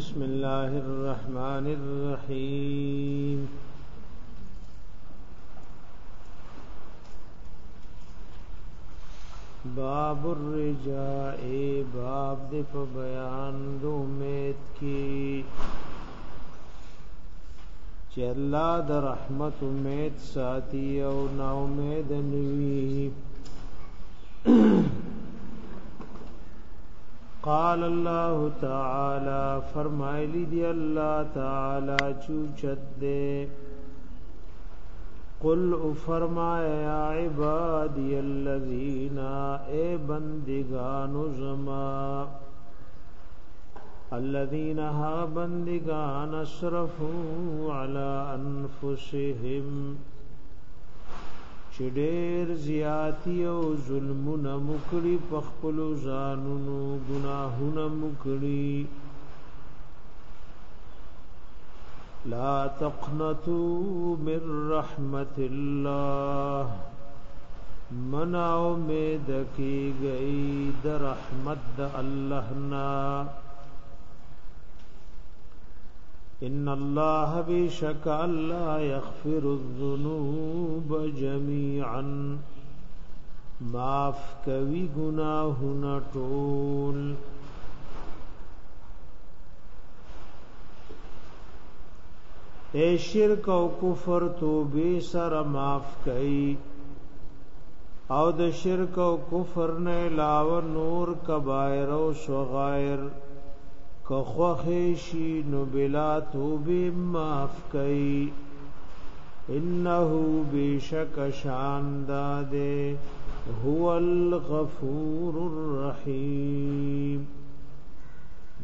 بسم الله الرحمن الرحيم باب الرجاء باب د په بیان د امید کی چې الله د رحمت امید ساتي او نا امید نوي قال الله تعالى فرمایلی دی الله تعالی چوچت دے قل فرمایا عبادی الذین اے بندگان زما الذين ها بندگان اشرفوا على انفسهم چې ډېر زیاتی او ظلمونه مکړي په خپل ځانونو ګناهونه مکړي لا تقنطوا من رحمت الله مناو می دکی گئی د رحمت د الله نه ان الله بشک الله يغفر الذنوب جميعا معاف کوي گناهونه ټول اے شرک او کفر توبه سره معاف کوي او د شرک او کفر نه علاوه نور کبائر او صغائر که خوخی شی نو بلا توبه معاف کئ انه بشک شان داده هو الغفور الرحیم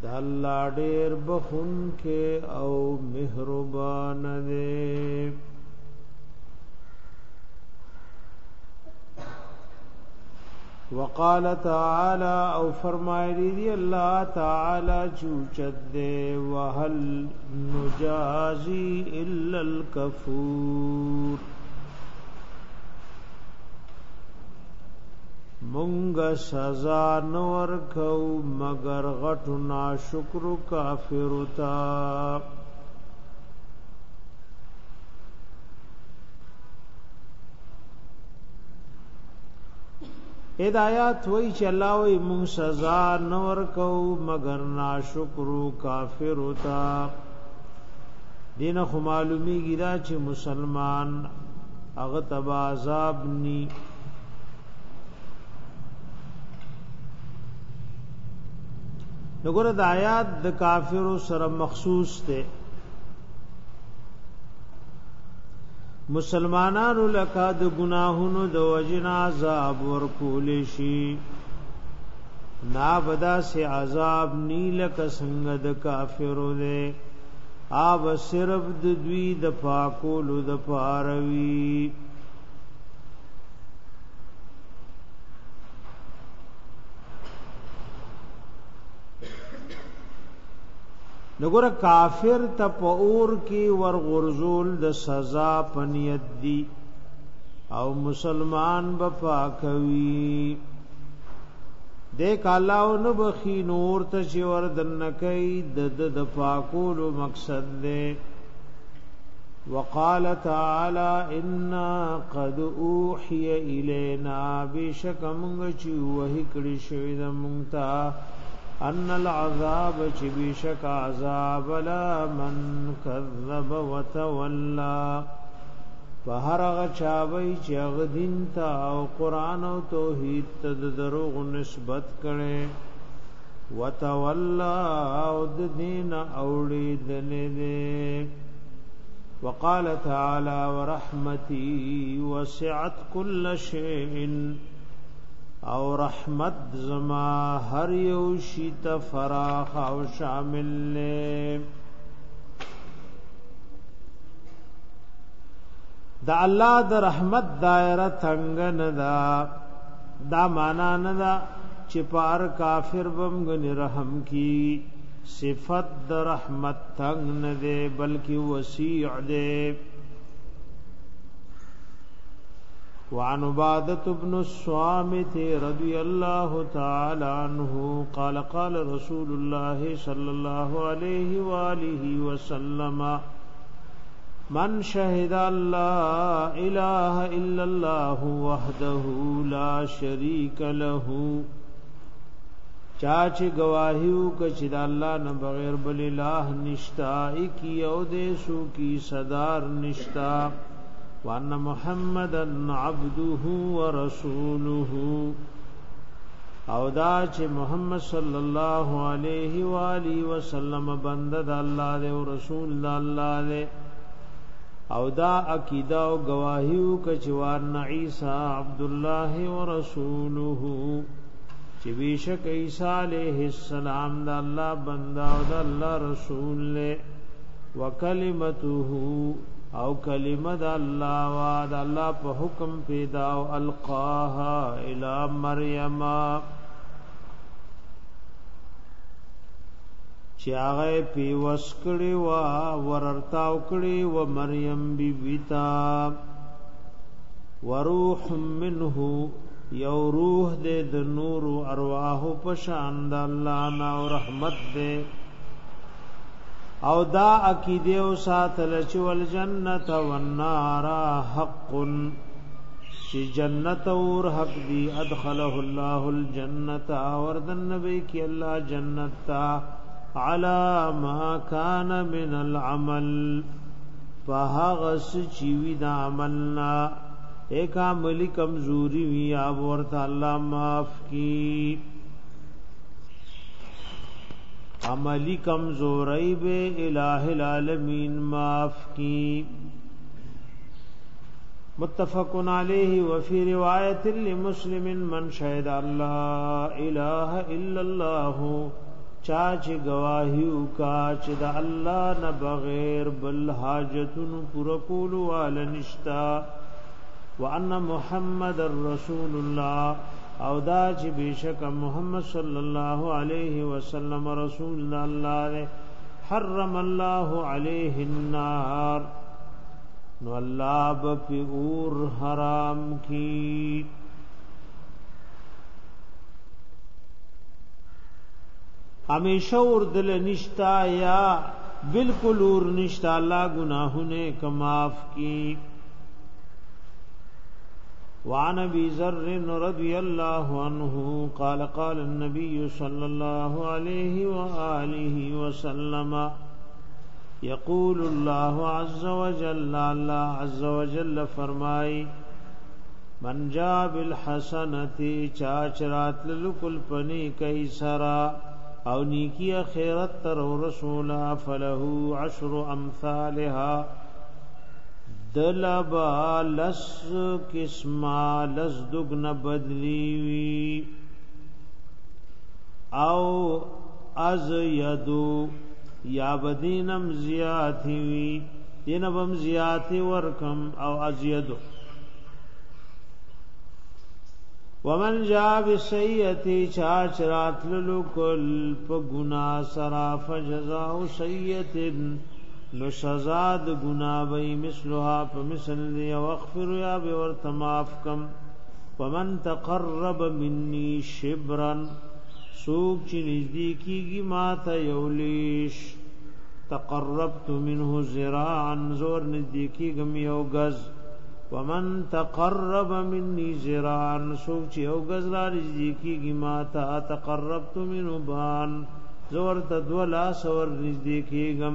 دا الله ډیر بخون کې او مهربان دی وقال تعالى او فرمایلی دی الله تعالی چوچد دی وهل نجازی الا الكفور مونږ سزا نور کو مگر غټو ناشکر کافر تا هدایت وای چې الله وای مون سزا نور کو مگر ناشکرو کافر وتا دین خو معلومی گیدا چې مسلمان هغه تبا عذاب نی نګور د آیات د کافرو سره مخصوص ته مسلمانانو لکه د ګناهونو د وجنا عذاب ورکول شي نا بدا سے عذاب نیل کسنگ د کافرو دے آب صرف د دوی د پاکولو د پاروی نګور کافر ته پور کی ور غرزول د سزا پنیت دی او مسلمان بپا کوي دیک الله او نو بخي نور ته چې ور دنکې د د پاکول مقصد دی وقال تعالى ان قد اوحي الينا بشكم غچ وهي کړي شوی د مونتا ان العذاب چې بشک عذاب لا من کذب وتولى فهر غچاوي چې غدین تا او قران او توحید ته دروغ نسبت کړي وتولى او د دین اوړي دلې وقال تعالى ورحمتي وسعت كل شيء او رحمت زما هر یو شیت فراخ او شامل له دا الله د رحمت دایره څنګه نه دا دا معنا نه دا چې پار کافر بم غن رحم کی صفت د رحمت څنګه نه دی بلکې وسیع دی وعن عبادة بن الصامت رضي الله تعالى عنه قال قال رسول الله صلى الله عليه وآله وسلم من شهد الله إله إلا الله وحده لا شريك له چاچ گواہیو کچ د الله نه بغیر بل الہ نشتا ایک یو دې سو کی صدار نشتا وان محمدن عبده ورسوله او دا چې محمد صلی الله علیه و الی وسلم بنده د الله دی او رسول الله دی او دا عقیده او گواهی او کچوار عیسی عبد الله او رسوله چې بشک عیسی علیه السلام د الله بنده او د الله رسول له وکلمته او کلمه د الله وا د الله په حکم پیدا او القاها الی مریم چې هغه پی وسکړی وا وررتاو کړی و مریم بی ویتا وروح منه یو روح دې د نور ارواح په شان د الله نه او رحمت دې او دا عقیده او ساتل چې ول جنت او النار حق چې جنت اور حق دی ادخله الله الجنت اور د نبی کی الله جنت تا علا ما کان من العمل فهغس چې وی د عملنا ایک عملی کمزوری وی او ورته الله معاف کی عملی کمزوری بے الہ العالمین معاف کی متفق علیہ وفی روایت لمسلم من شهد الله اله الا الله چاچ گواہیو کاچ د الله نه بغیر بل حاجتن وان محمد رسول الله او دا چې بشک محمد صلی الله علیه وسلم رسول الله دی حرم الله علیه النار نو الله په اور حرام کی همیشه اور دل نشتا یا بالکل اور نشتا الله گناهونه کماف کی وعن ابي ذر رضي الله عنه قال قال النبي صلى الله عليه واله وسلم يقول الله عز وجل الله عز وجل فرمای من جاء بالحسنه چاچ رات لکل پنی کای سرا او نیکی خیرت تر رسولا فله عشر امثالها دلبا لس قسما لس دگن بدلیوی او از یدو یا بدینم زیاتی وی دینبم زیاتی ورکم او از یدو ومن جا بسیئتی چاچ راتللو کل پا گنا سرا فجزاو سیئتن نو سزا د ګنا وای مثلها په مثل یا واغفر یا به ور تماف کم ومن تقرب مني شبرا سوق چې نږدې کیږي ما ته یولیش تقربت منه ذراعا زور نږدې کیږم یو غز ومن تقرب مني ذراعا سوق چې یو غز را نږدې کیږي ما ته تقربت منه بان زور تدولا سور نږدې کیږم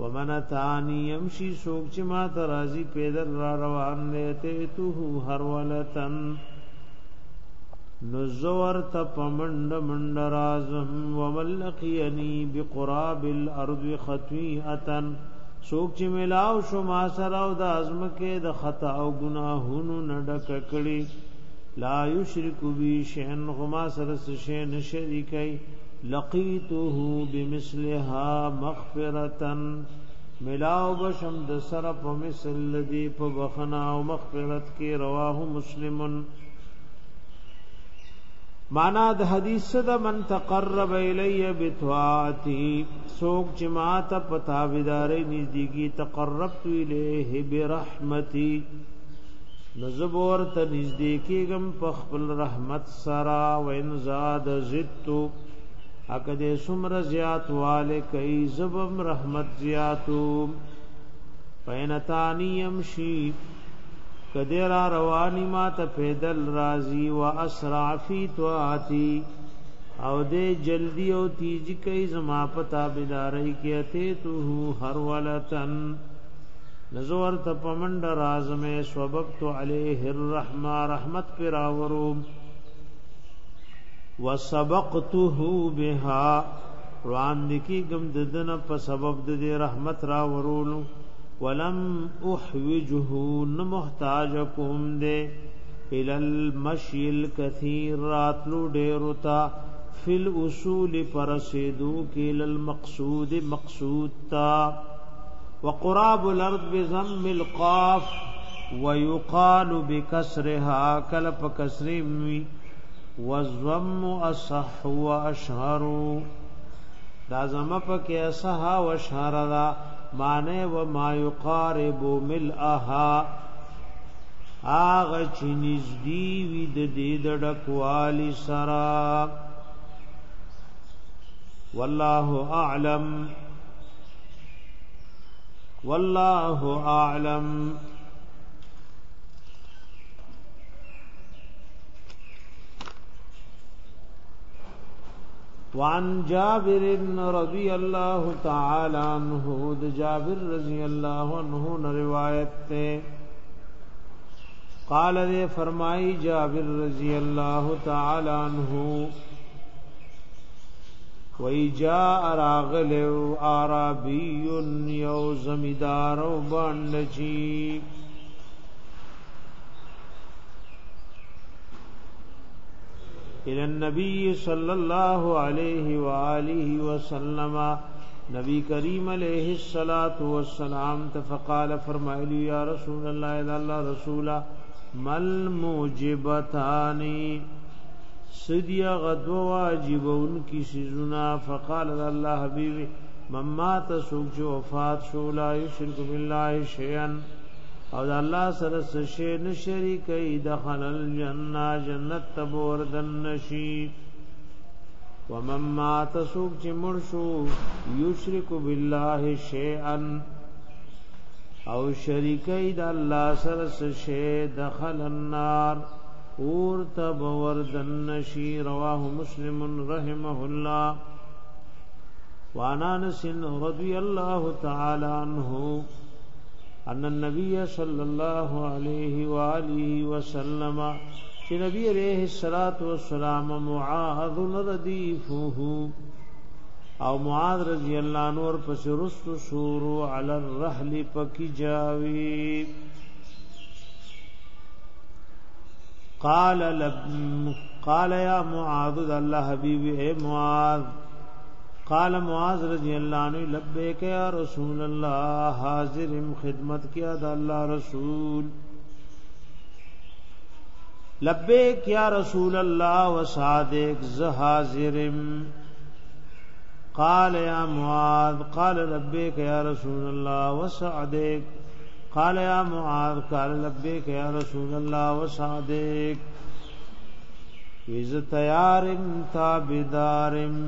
ومن تانی يمشي سوق چې ما ته راضي پیدل را روان دی ته تو هر ولتن نزور ته پمند مند رازم وملقيني بقراب الارض خطيئه سوق چې ملاو شو ما سره او د ازمکه د خطا او گناهونو نډک کړي لا یشرک بی شین غما سره شین شریکای لقیته بمثلها مغفرتا ملاو بشم د سره په مثل لدی په بخنا او مغفرت کې رواه مسلمن معنا د حدیث د من تقرب الی بتواتی سوق جماعت پتا ودارې نزدیکی تقربت الیه برحمتی نزبور ته نزدیکی غم په خپل رحمت سرا وان زاد زدتو حق دې سمر زیات والے کئ زبم رحمت زیاتو پینتانی یمشی کدی را روانی ما ته پیدل رازی و اسرع فی طاعتی او دې جلدی او تیز کئ زما پتا بيدارې کیته تو هر ولتن نزور ته پمند رازمه سبب تو علیه الرحمه رحمت پر اوروم وسبقته بها روان دکی گم ددن په سبب د رحمت را ورولو ولم احوجه نمحتاج کوم دے ال المشل کثیر راتلو ډیرتا فل اصول پرسیدو کل المقصود مقصود تا وقراب الارض بضم القاف ويقال بكسرها كلف كسر والضم اصح واشهر دا زما پکې اصح او اشهر را معنی و ما یقارب ملها هغه چې نږدې وي د دې د ډکوالي سره والله اعلم والله اعلم وعن جابر رضی الله تعالی عنہ د جابر رضی الله عنہ نے روایت ته قال نے فرمائی جابر رضی اللہ تعالی عنہ وی جاء راغلو عربی یو زمیدار وبند جی الى النبي صلى الله عليه واله وسلم نبی کریم علیہ الصلات والسلام تفقال فرمایلی یا رسول الله اذا الله رسولا مل موجبتانی سدیا غدو واجب ان کی سزنا فقال الله حبیبی مما تسوک وفات شو لا یشرک بالله شیئا او د الله سره سشي نه شریک ای دخل الجنه جنت تبور دن نشی ومن مات سوق چې مړ شو یشرک بالله شیئا او شریک ای د الله سره سشي دخل النار اور تبور دن نشی رواه مسلم رحمه الله وانا نسن رضی الله تعالی عنہ ان النبي صلى الله عليه واله وسلم چې نبی عليه الصلاه والسلام معاذ رديفه او معاذ رضی الله عنه ور پس رست شورو علی الرحل پکی جاوی قال لب قال يا معاذ الله حبيبي اے معاذ قال معاذ رضی اللہ عنہ لبیک یا رسول اللہ حاضر ام خدمت کیا دا اللہ رسول لبیک یا رسول اللہ وصادق ز حاضر قال یا معاذ قال لبیک یا رسول اللہ وصادق قال یا معاذ قال لبیک یا رسول اللہ وصادق ویز تیارم تابدارم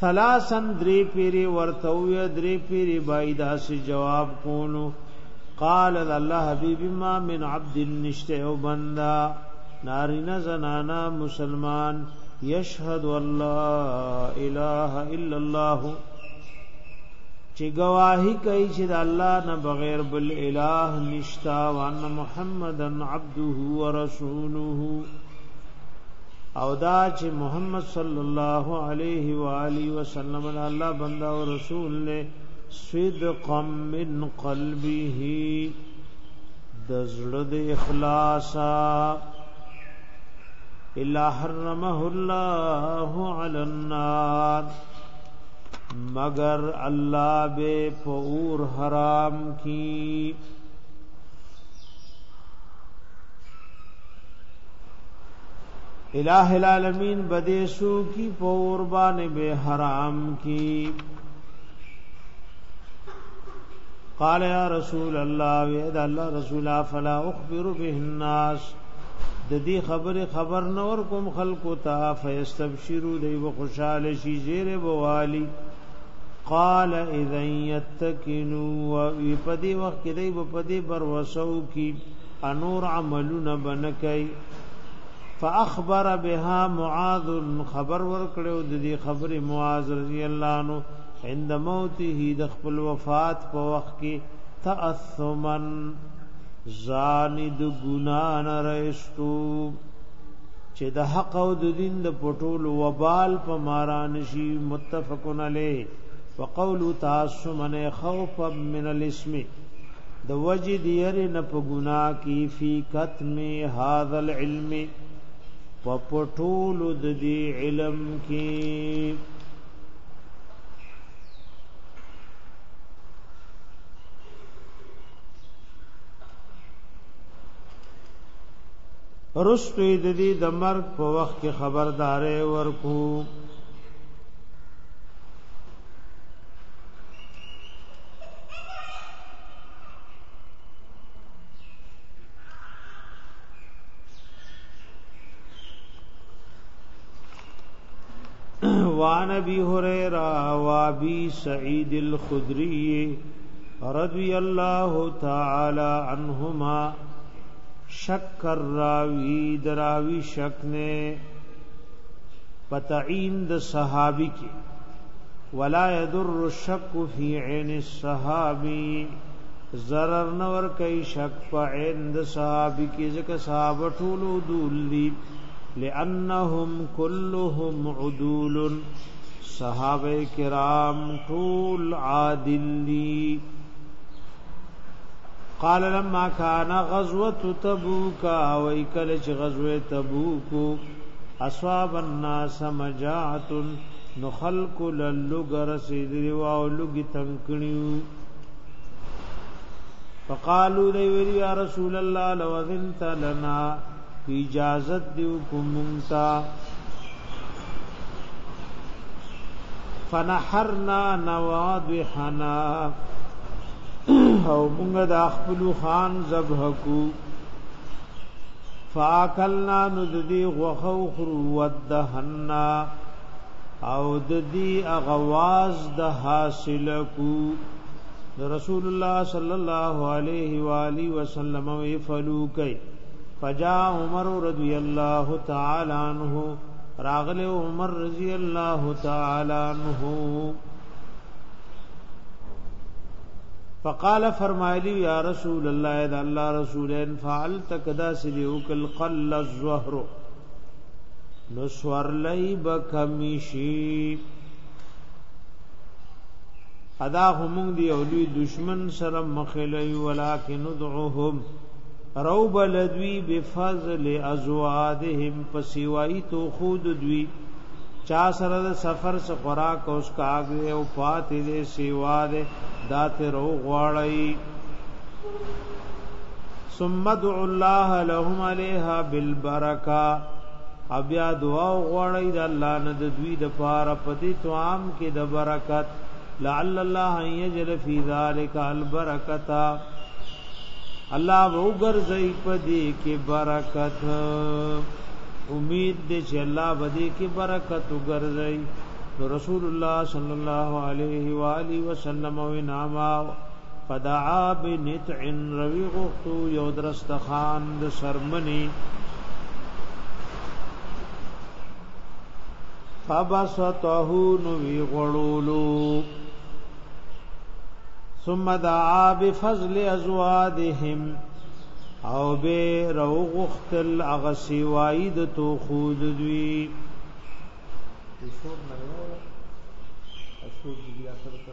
ثلاثن درې پیری ورته وې درې پیری بای داسې جواب کونو قال الله حبيب ما من عبد نشته او بندا نارینا زنانا مسلمان یشهد الله اله الا الله چې گواہی کوي چې د الله نه بغیر بل اله نشتا وان محمدن عبده ورسوله او دا چې محمد صلی الله علیه و آله وسلم الله بندا او رسول له صدقا من قلبه د زړه د اخلاصا الا حرمه الله علی النار مگر الله به فور حرام کی الہ العالمین بدے سو کی پور بان بے حرام کی قال یا رسول الله وید الله رسول فلا اخبر به الناس د دې خبره خبر نور کوم خلق تا فاستبشروا دی وخوشاله شي زیر بوالی قال اذا يتكنوا ويپدي وخت دی په دې بر وسو کی انور عملونه بنکای فاخبر بها معاذ خبر ورکړو د دې خبره معاذ رضی الله عنه عند موته د خپل وفات په وخت کې تأثمن زانی د ګنا نه رښتو چې د حق او د دین د پټول وبال په ماران شي متفقن علی وقول تعصمن خوفا من الاسم د وجد يرن په ګنا کې فی کتم هاذ العلم پپټول د دې علم کې رستوی د دې د مرګ په وخت کې خبردارې ورکو نبی هريره وابي سعيد الخدري رضي الله تعالى عنهما شک راوی دراوی شک نه پتعین د صحابي کې ولا يضر الشك في عين الصحابي zarar نور کوي شک په عین د صحابي کې ځکه صحابه ټول دول دي لانهم كلهم عدول صحابه کرام ټول عادلی قال لما كان غزوه تبوك او کله چې غزوه تبوک اصحاب الناس مجاعت نو خلق للغر سيدري او لګي تنکنيو فقالوا لي يا رسول الله لو اذنت لنا اجازه دیو کومتا فنحرنا نوادحنا او مونږ د خپل خان زبحکو فاکلنا نددی غوخو خرو ودهنا او ددی اغواز د حاصل کو رسول الله صلی الله علیه و الی وسلم وی فلو کئ فجاء عمر رضی الله تعالی عنہ راغل عمر رضی الله تعالی عنہ فقال فرمایلی یا رسول الله اذا الله رسول ان فعلت کدا سلیو القل قل الزهر نو سور لای بکمیشی ادا همون دی اولوی دشمن سره مخلی ولکن ندعوهم روب لدوی بفضل ازوادهم پسیوائی تو خود دوی چا سره د سفر څخه خوراک اوس کاغه او فاتې دې سیوا دې داته رو غواړي ثم دعوا الله لهم عليها بالبرکا بیا دعا غواړي د الله نه د دوی د پاره پتی توام کې د برکت لعل الله يجل في ذلك البرکتا الله وګرځي په دې کې برکت امید دې چې الله باندې کې برکت وګرځي نو رسول الله صلی الله علیه و علی وسلم و ناما فدعا بنتع روی غختو یو درستخان د سرمنی فبسطه نو وی غړولو ثم دعا بفضل ازوادهم او به روغختل اغسی واید تو خود دوی اسوب دی اثر ته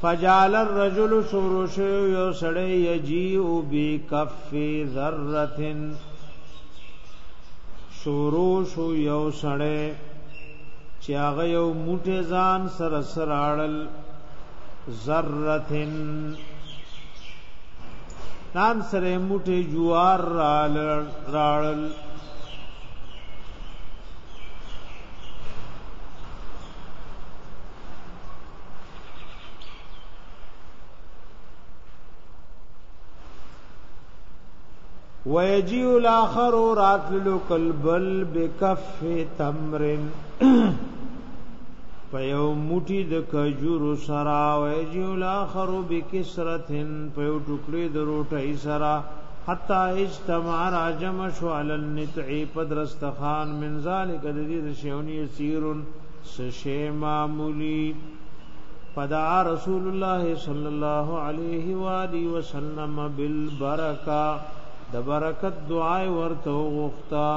فجعل الرجل شروش یو سړی یجیو بکف ذره شروش یو سړی چې هغه یو موټه ځان سره سراړل ذره نام سره موټه جوار راړل ويجي الاخر راتلو قلبل بكف تمر پيو موټي د کجورو سرا ويجي الاخر بكسرتن پيو ټوکلي د روټي سرا حتا اجتمع راجم شو على النتع پدرستخان من ذلك د دې شيوني سيرن سشي معمولي فدعا رسول الله صلى الله عليه واله وسلم بالبركه د برکت دعای ورته وغوښتا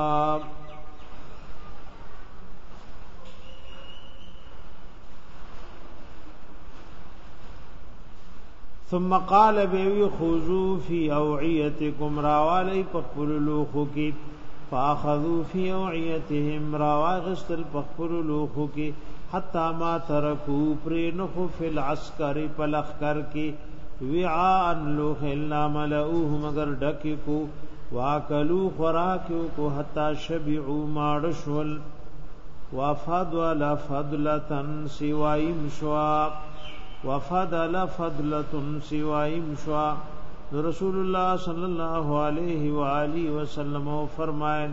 ثم قال بيوي خذوا في اوعيتكم راوالي پخپل لوخو کی فاخذوا في اوعيتهم راواغستل پخپل لوخو کی حتا ما ترکو پر نخو فی العسکر پلخ کر کی وعاء لوخ الا ملؤوه مگر ډکی کو واکلو خوراک کو حتا شبعو ماړشول وفد ولا فضلتن سوایم شوا وفد ولا فضلتن سوایم شوا رسول الله صلی الله علیه و آله وسلم فرمایل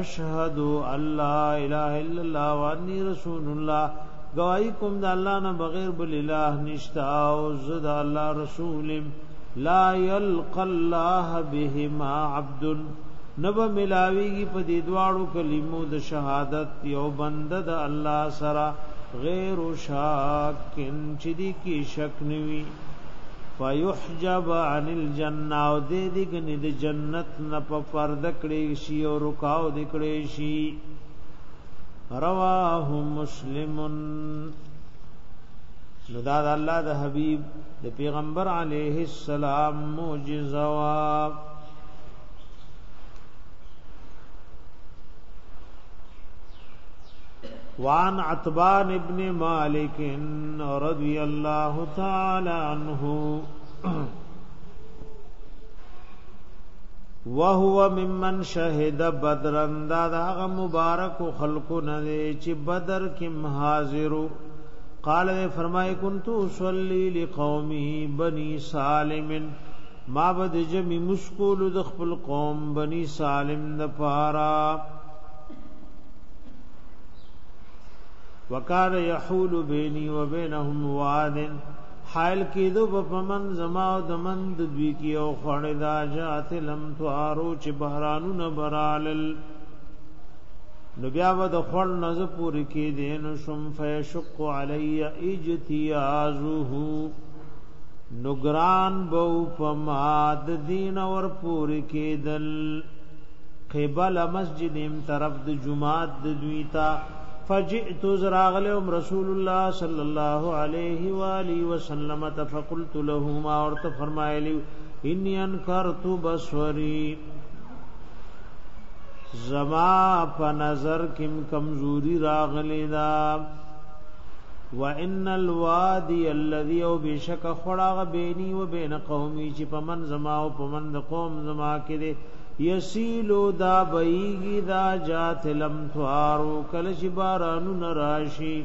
اشهد ان لا اله الا الله وانی رسول الله گواہی کوم د الله نه بغیر بل الہ نشتا او زد الله رسول لا يلق الله بهما عبد نب ملاویږي په دې دواړو کلمو د شهادت یو بند د الله سره غیر شاکن چې دې کې شک نوي فیحجب عن الجنه او دې دې کې د جنت نه په فرد کړي شي او رکاو دې کړي شي رواه مسلم نو دا د الله د حبيب د پیغمبر عليه السلام معجزه وا وان عتبان ابن مالک رضي الله تعالى عنه وهو ممن شهد بدرا دا هغه مبارک خلقو نه چې بدر کې حاضر قال فرمای كنت اصلي لقومي بني سالم ما بد جمی مشکول د خپل قوم بني سالم د پارا وکار یحول بیني وبینهم وادن حائل کېدو په پمن زما او د من د دوی کې او خړې دا جات لم توارو چې بهرانو نه برالل نو بیا و د خړ نز پورې کې دین شم فیشق علی اجتیازه نگران بو پما د دین اور پورې کې دل قبل مسجد ایم طرف د جمعات د دوی ته فجئت زراغلم رسول الله صلی الله علیه و آله وسلم تفقلت لهما اور تو فرمایلی انی انکرت بصری زما په نظر کم کمزوری راغلی دا وان الوادي الذي وبشك خړاغ بيني وبين قومي چې په من زما او په من د قوم زما کې یسیلو دا بیگی دا جات لم توارو کلش بارانو نراشی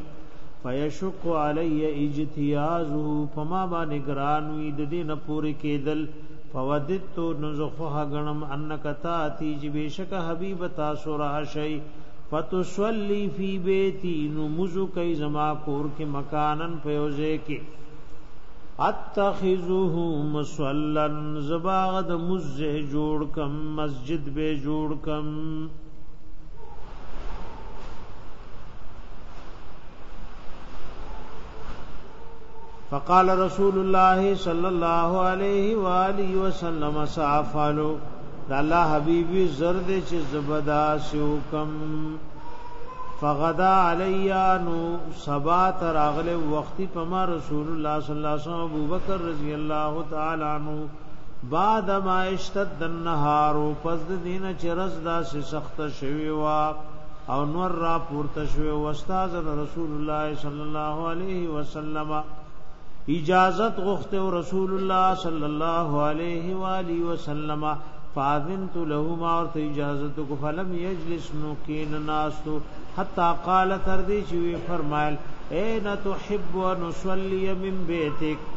فیشق علی اجتیازو فما با نگرانوی ددین پوری کېدل فوددتو نزخوها گنم انکتا تیج بیشک حبیب تاسو راشی فتسولی فی بیتی نمزو کئی زما کور کې مکانن پیوزے کې اتخذوه مصلا زباغ د مزه جوړ کم مسجد به جوړ کم فقال رسول الله صلى الله عليه واله وسلم صافالو د الله حبيبي زرد چې زبدا سو کم فغدا علی نو سبا تراغله وختي پما رسول الله صلی الله علیه وسلم ابو بکر رضی الله تعالی عنہ بعد ما اشتد النهار پس د دینه چرز دا سه سخت شوی وا او نور را پورته شوی واستاز رسول الله صلی الله علیه وسلم اجازت غخته رسول الله صلی الله علیه و علیه وسلم فاذنت لهما اور ته اجازه کو فلم یجلس نو کین ناس حتا قال تر دی چوی فرمایل اين تحب ان نصلي من بيتك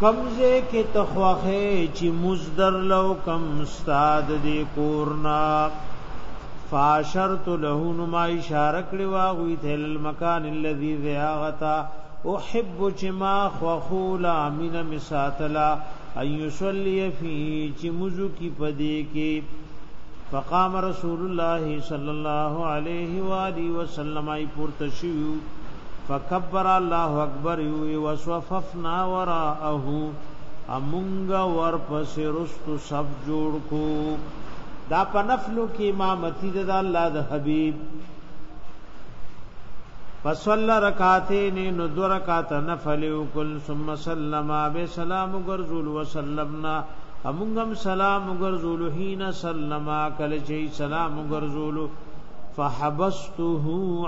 کمزه کې تخواخه چې مزدر لو کم استاد دی کورنا فاشرت له نو ما اشاره کړی واغوی ته المکان الذي ذاغتا احب چما خوخولا من مساتلا ايصلي فيه چې مزو کې پدې کې فقام رسول الله صلى الله عليه واله وسلم اي پورته شيو فكبر الله اكبر يو وصففنا وراءه امونگا ورپس رستو سب جوڑ کو دا پنفلو کی امامتی دا اللہ دا حبیب فصلى ركعتين نو دو رکعات نفل وکل ثم سلم به سلام غرزول وسلمنا امغم سلام غرزول حين سلم کل چی سلام غرزول فحبسته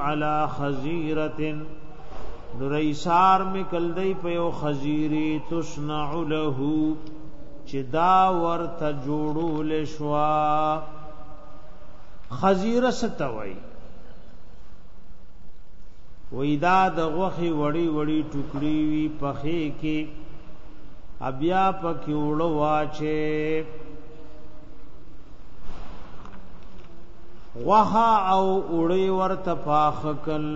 على خزيره نریسار می کلدی په یو خزيري تصنع له چې دا ورته جوړول شوا خزيره ستوي وېدا د غوخي وړي وړي ټوکړي وي پخې کې بیا پکې وړ واچې غوها او وړي ورته پاخکل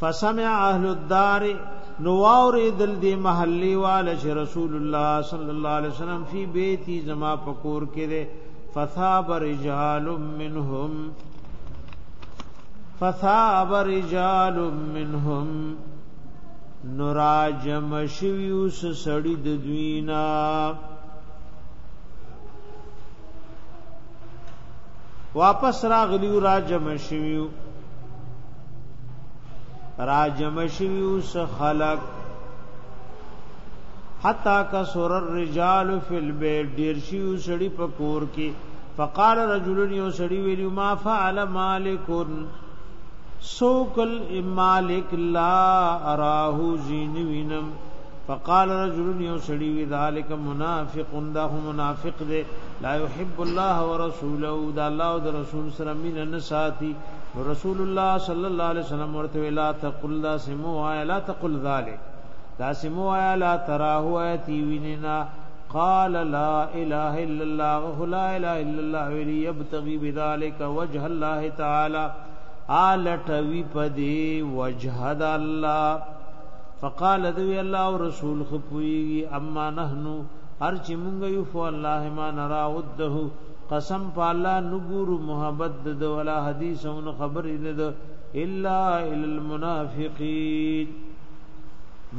فسمع اهل الدار نواور دل دی محلی والا چې رسول الله صلی الله علیه وسلم فی بیتی زما پکور کې ده فثاب رجال منهم فثاب رجال منهم نراجم شویوس سړی د دوینا واپس راغلیو راجم شویو راجم شویوس خلق حتا کسر الرجال فی البیت ډیر شویو سړی په کور کې فقال رجل یو سړی ویلو ما فعل مالکون سوکل مالک لا اراه زین وینم فقال رجل يوسدي وذلك منافق ده منافق ده لا يحب الله ورسوله ده الله او رسول سره مين نه ساتي رسول الله صلى الله عليه وسلم ورته لا تقل لا سموا لا تقل ذلك لا سموا لا تراه ايتي ویننا قال لا اله الا الله لا اله الا الله ولي يبتغي بذلك وجه الله تعالى آلټوي پدې وجه د الله فقال ذو الله او رسول خپويږي اما نحنو هر چې مونږ یو فو الله ما نرا وده قسم پالا نګور محبت د ولا حدیثونو خبرې ده الا المنافقین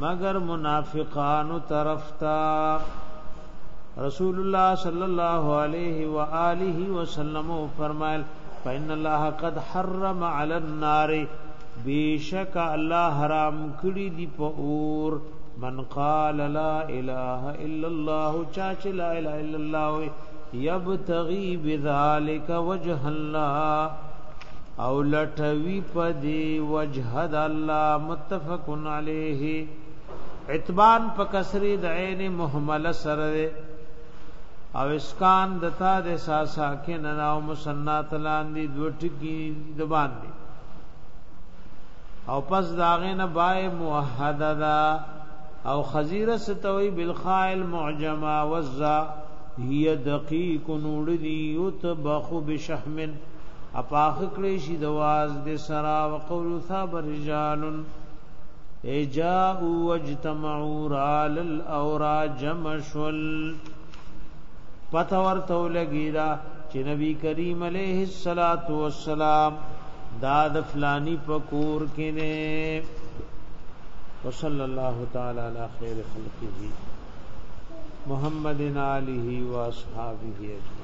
مگر منافقانو طرف تا رسول الله صلی الله علیه و آله وسلم فرمایل فإن الله قد حرم على النار بیشک الله حرام کړی دی په اور من قال لا اله الا الله چا چې لا اله الا الله يبتغي بذلك وجه الله او لټوي پدې وجه د الله متفق عليه عتبان په کسری د عین محمله سره او اسکان دتا د سا ساکن او مسنات لاندې دوټکی د باندې او پس داغه نه بای موحددا او خزیره ستوي بالخائل معجما وزا هي دقیق نوردی یتبخ بشحم اپاخ کړي شي دواز د سرا وقول ثاب رجال اجاء وجتمعوا رال الاورا جمشل پته ورته لګی دا چې نبی کریم علیه الصلاۃ والسلام دا د فلانی پکور کې نه وصلی الله تعالی علی خیر خلقه محمد علیه و اصحابہ اجمعین